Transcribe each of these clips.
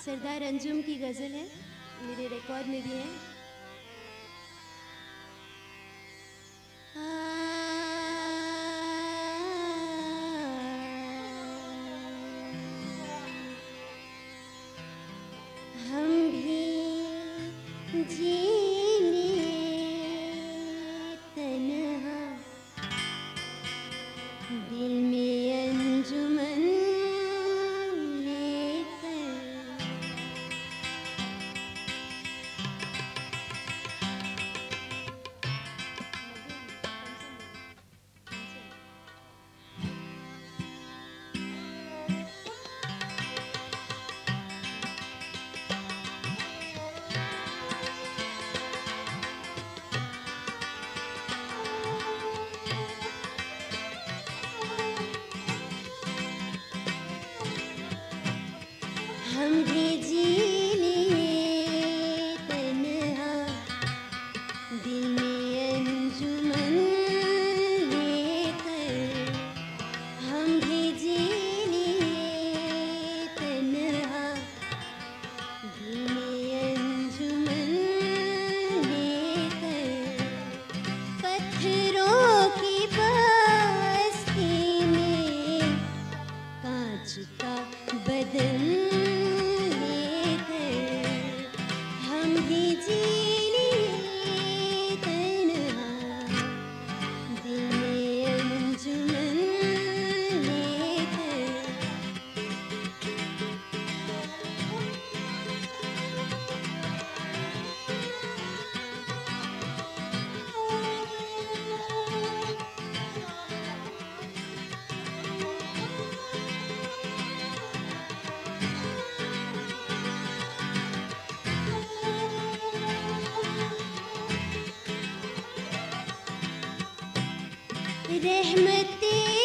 सरदार अंजुम की गज़ल है। मेरे रिकॉर्ड में भी है। दिल में querer.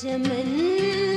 जमन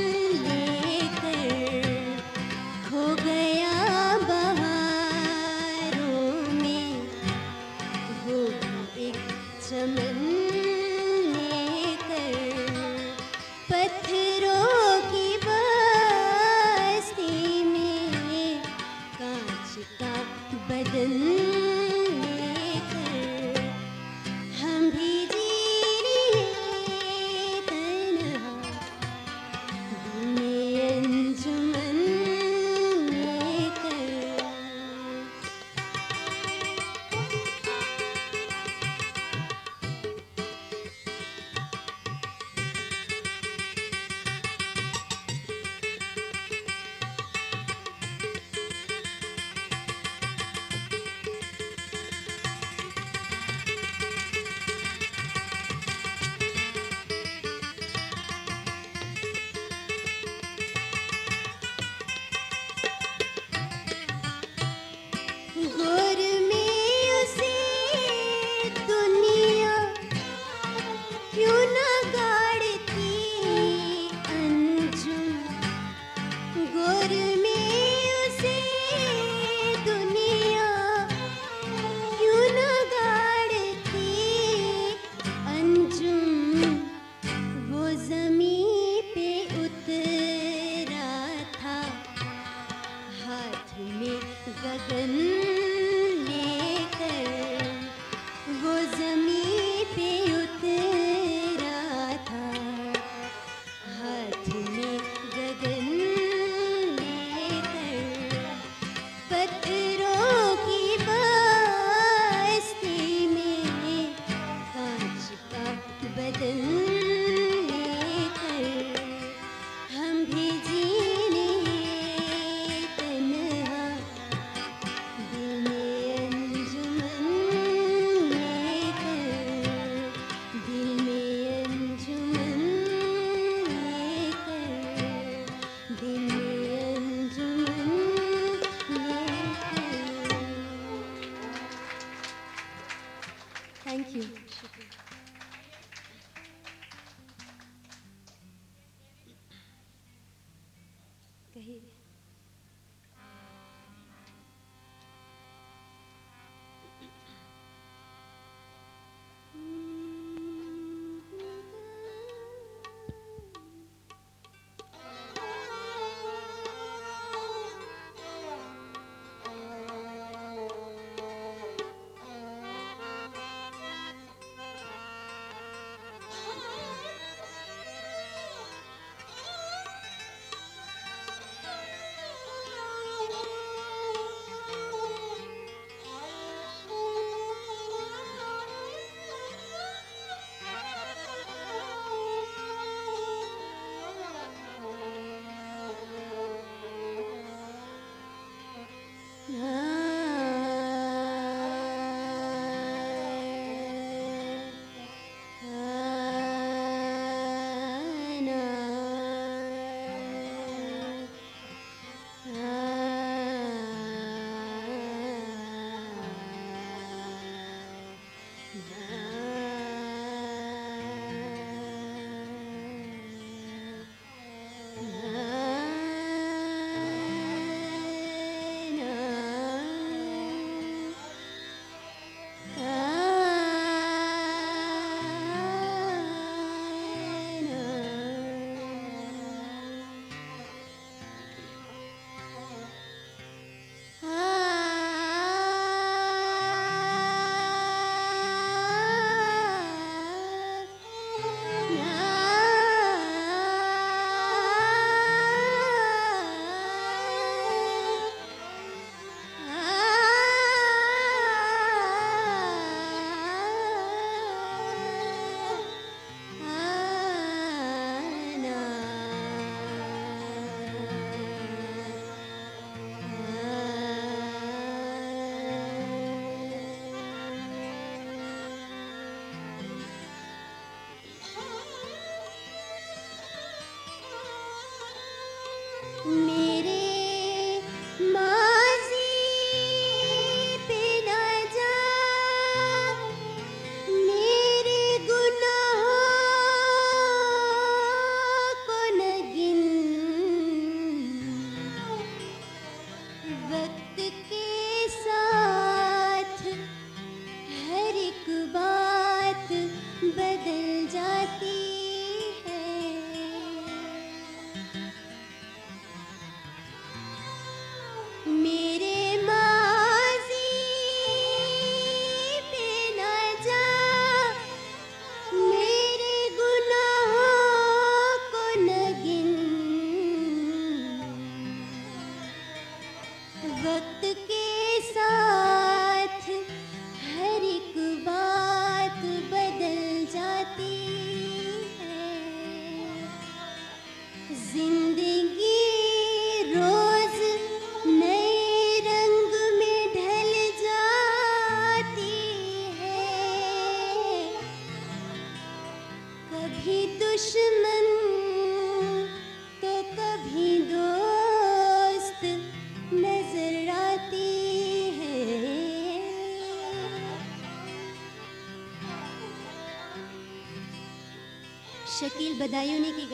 शकील ने की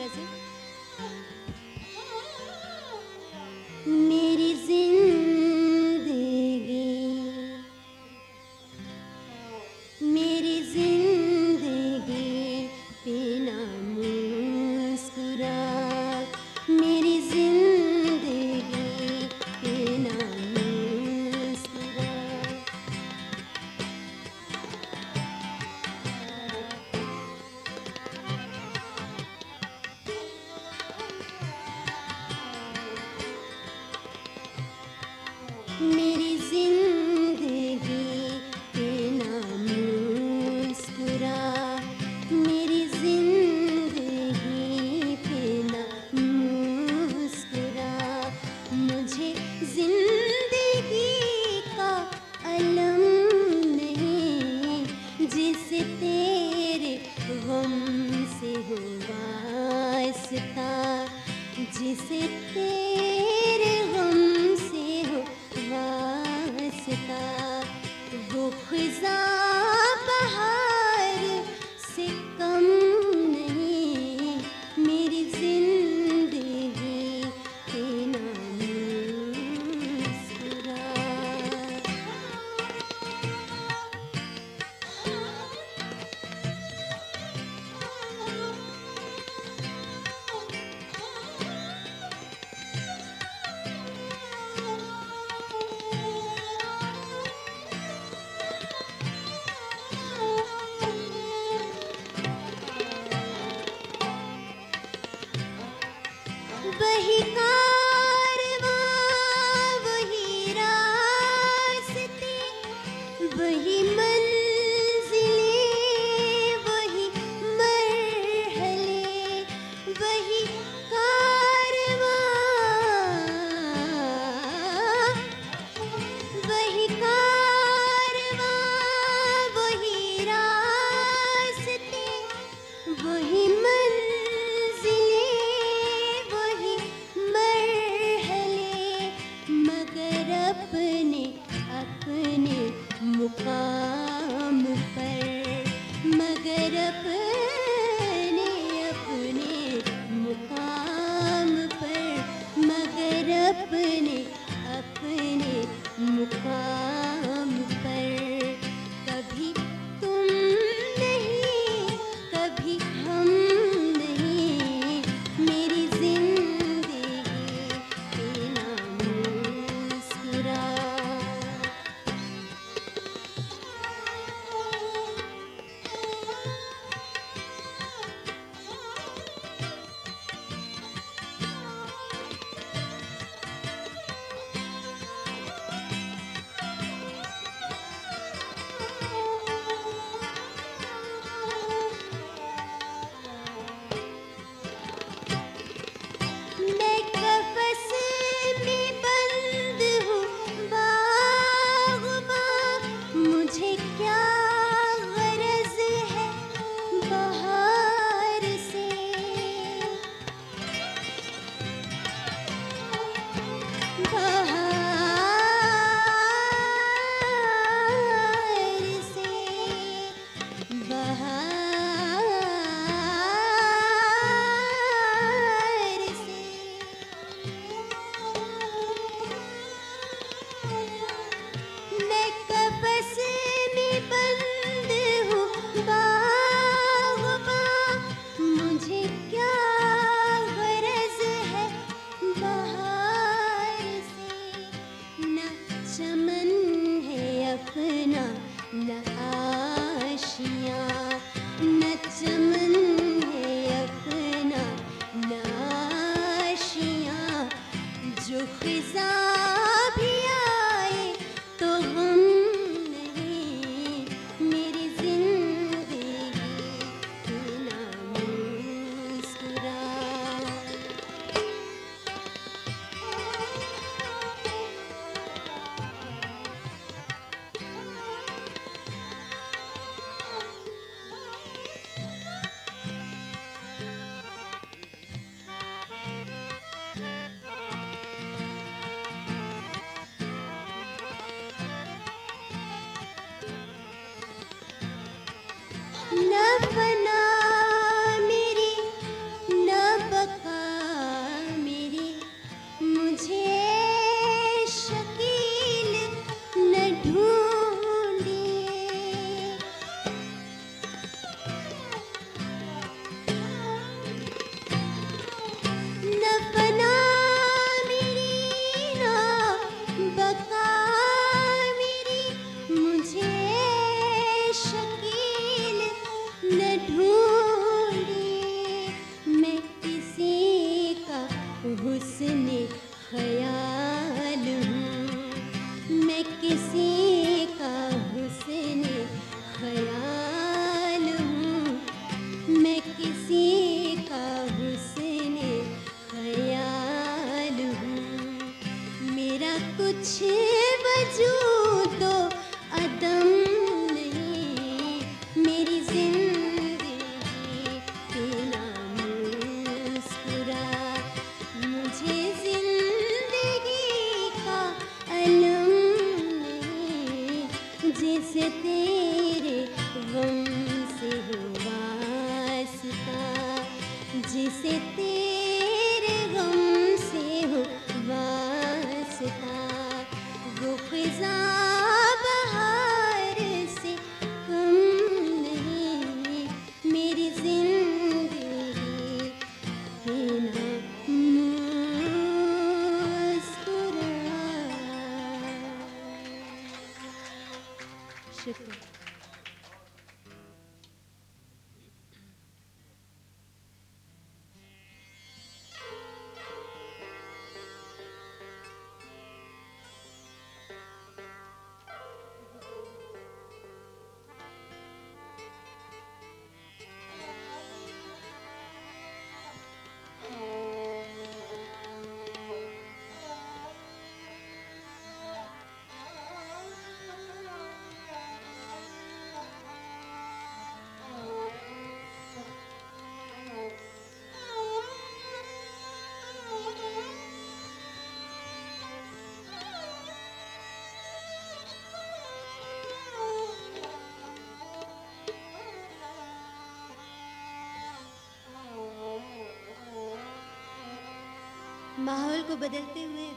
माहौल को बदलते हुए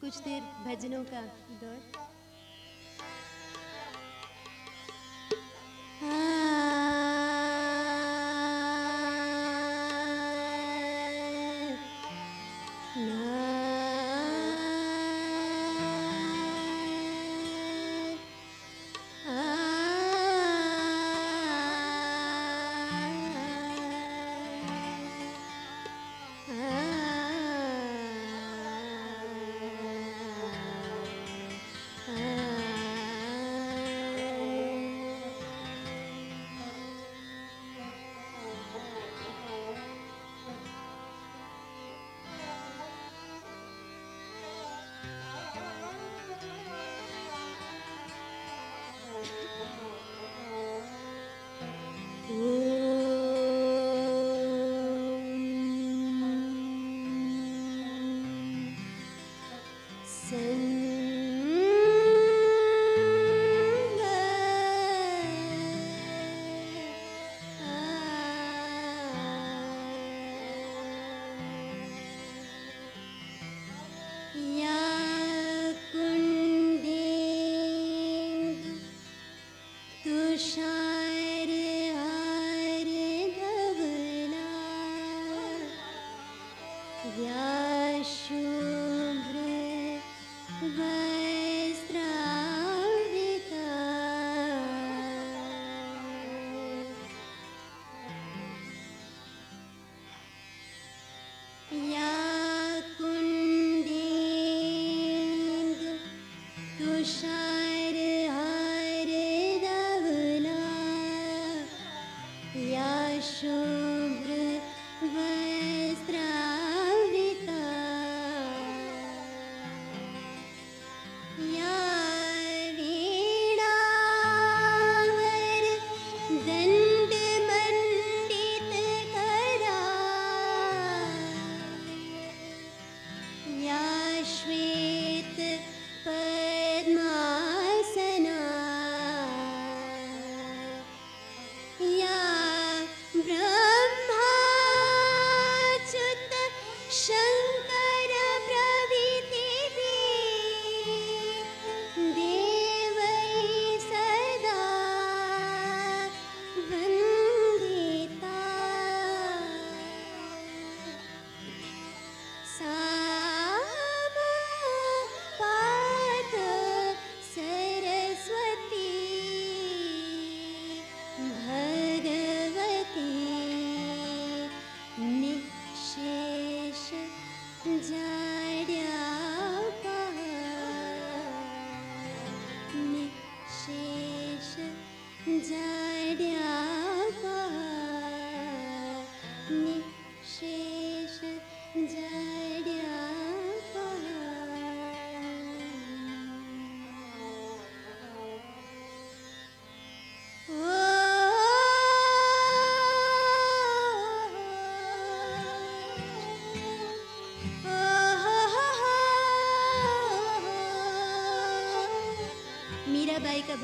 कुछ देर भजनों का दौर।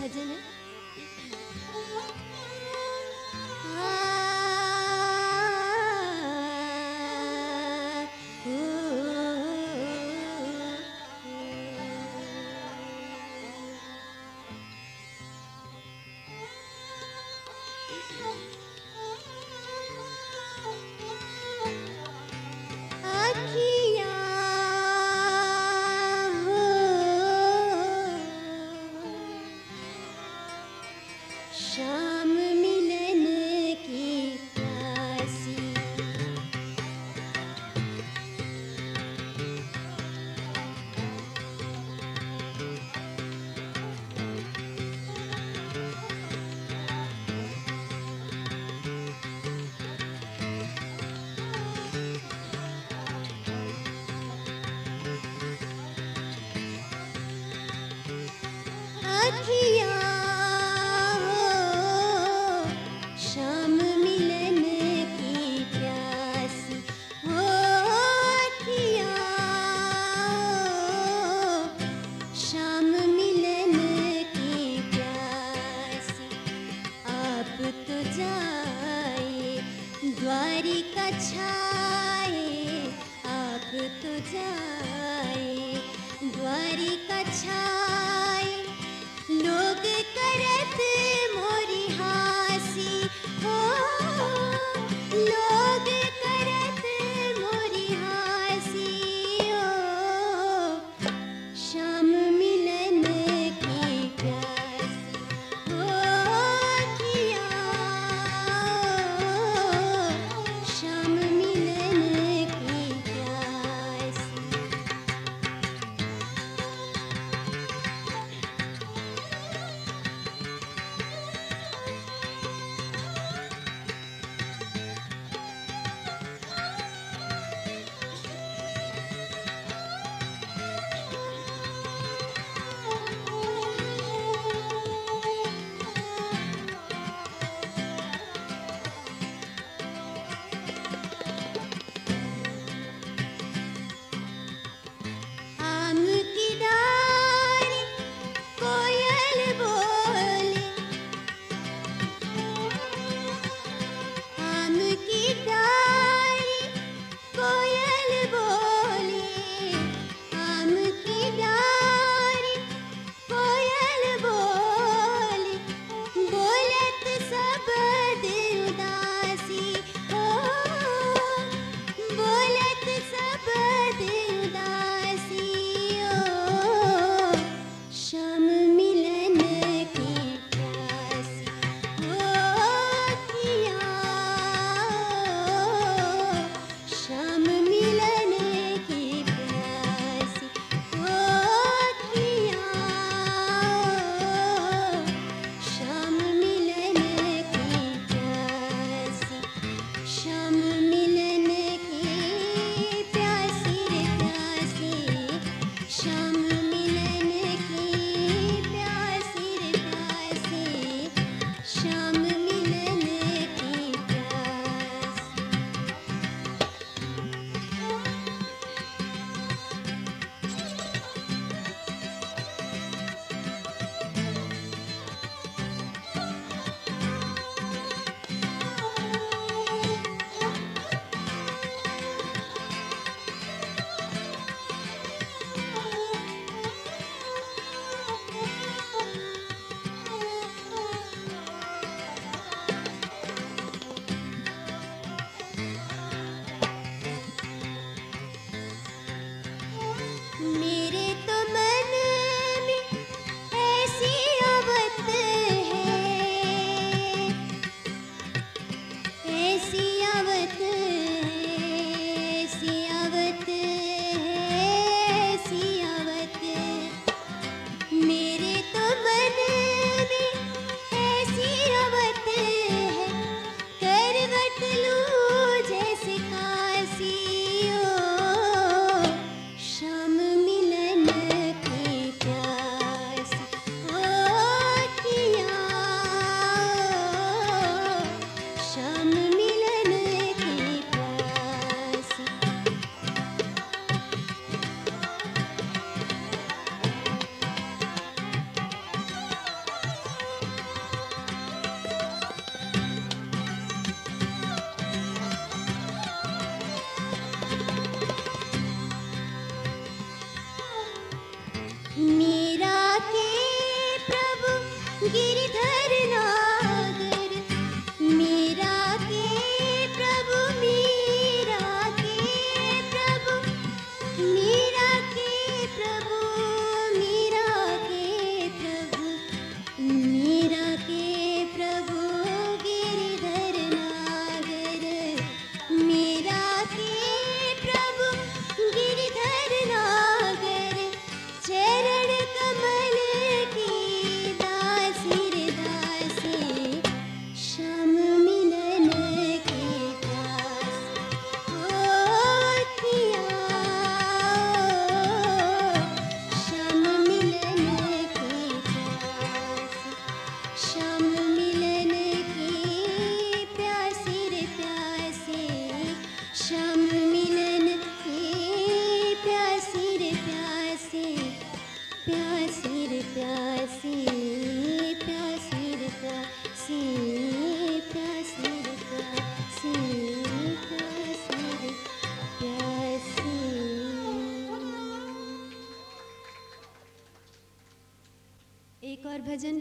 मीराबाई का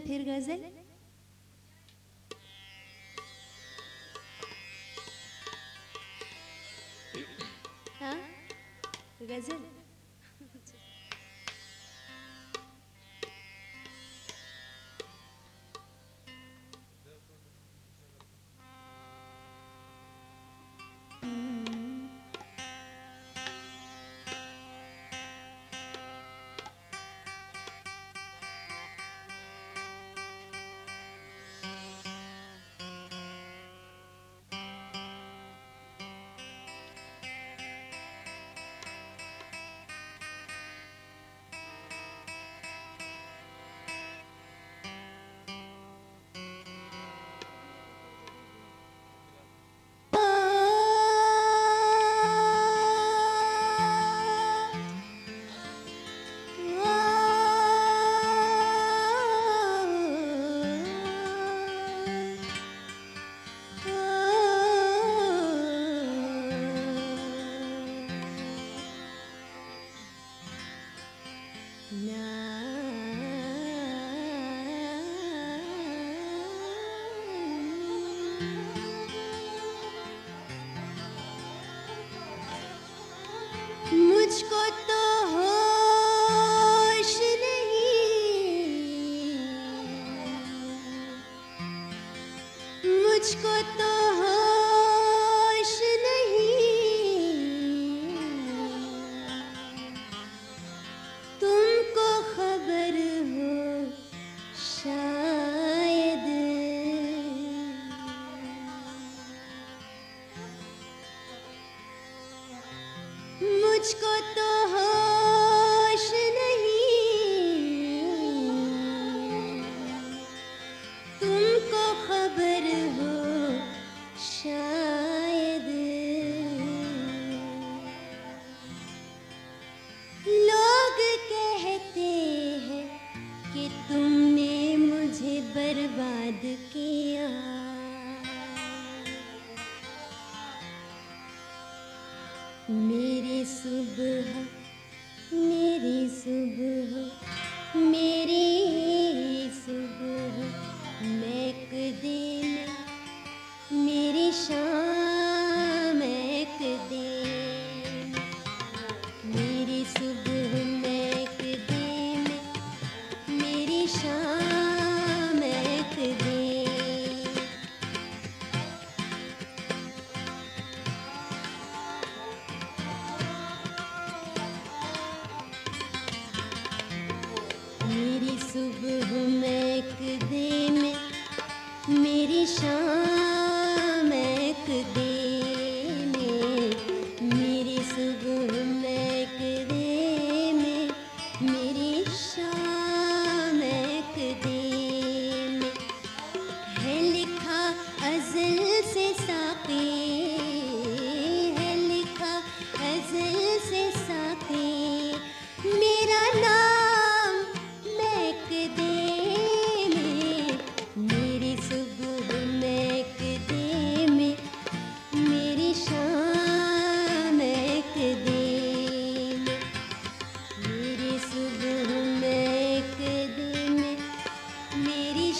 फिर गज़ल? हाँ? गज़ल? सुबह मेरी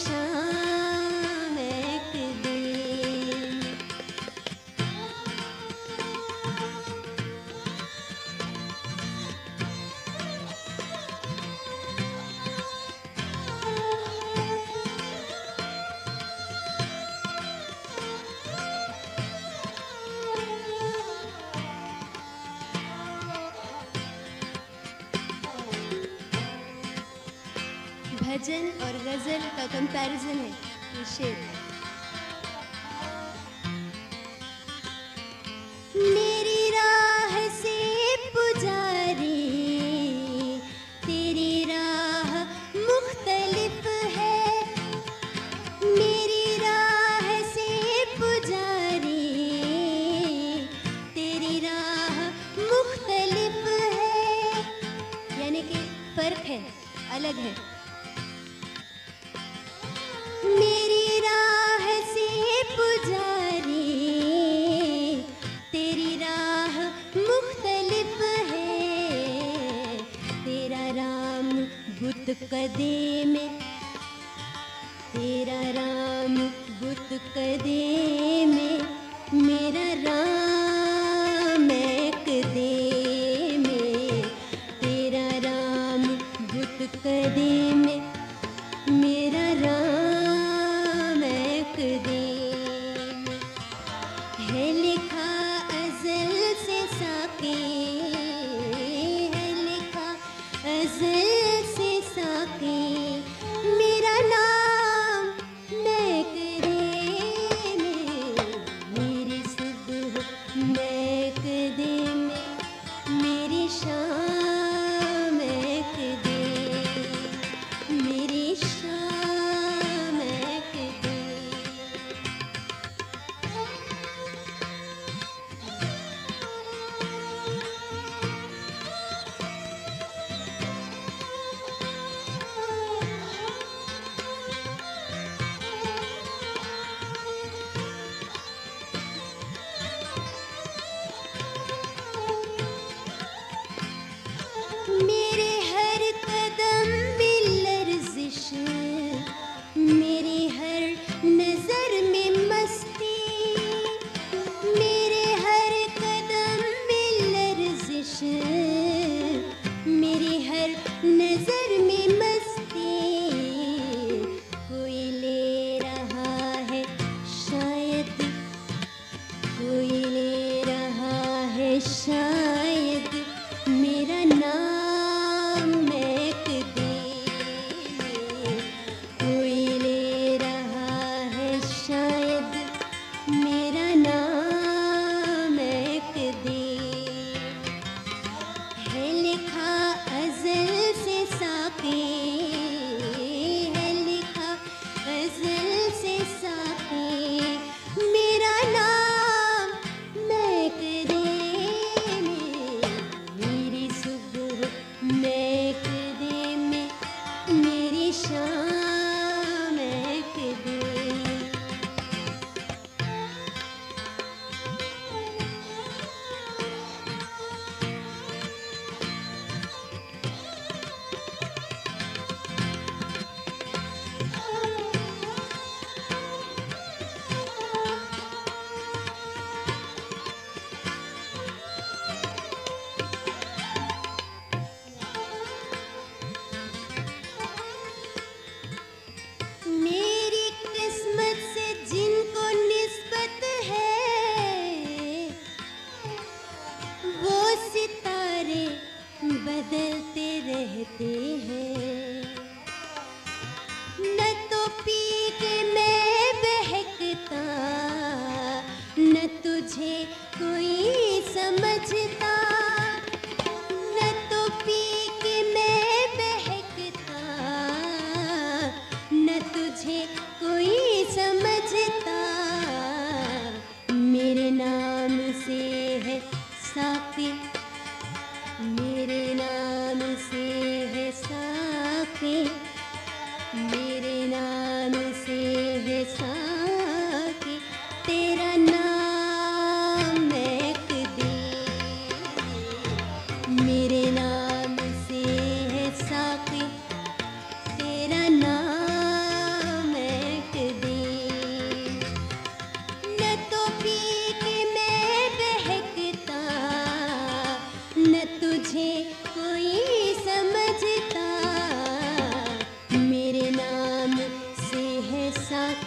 想 भजन और गज़ल का कंपैरिजन है। ये शेर मेरी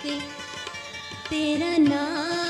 के तेरा नाम